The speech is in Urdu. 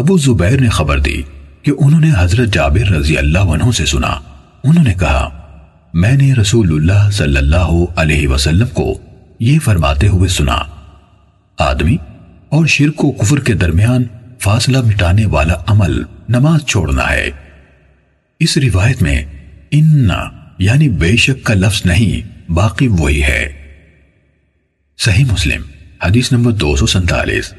ابو زبیر نے خبر دی کہ انہوں نے حضرت جابر رضی اللہ عنہ سے سنا۔ انہوں نے کہا، میں نے رسول اللہ صلی اللہ علیہ وسلم کو یہ فرماتے ہوئے سنا۔ آدمی اور شرک و کفر کے درمیان فاصلہ مٹانے والا عمل نماز چھوڑنا ہے۔ اس روایت میں اننا یعنی بے شک کا لفظ نہیں، باقی وہی ہے۔ صحیح مسلم، حدیث نمبر دو سو سنتالیس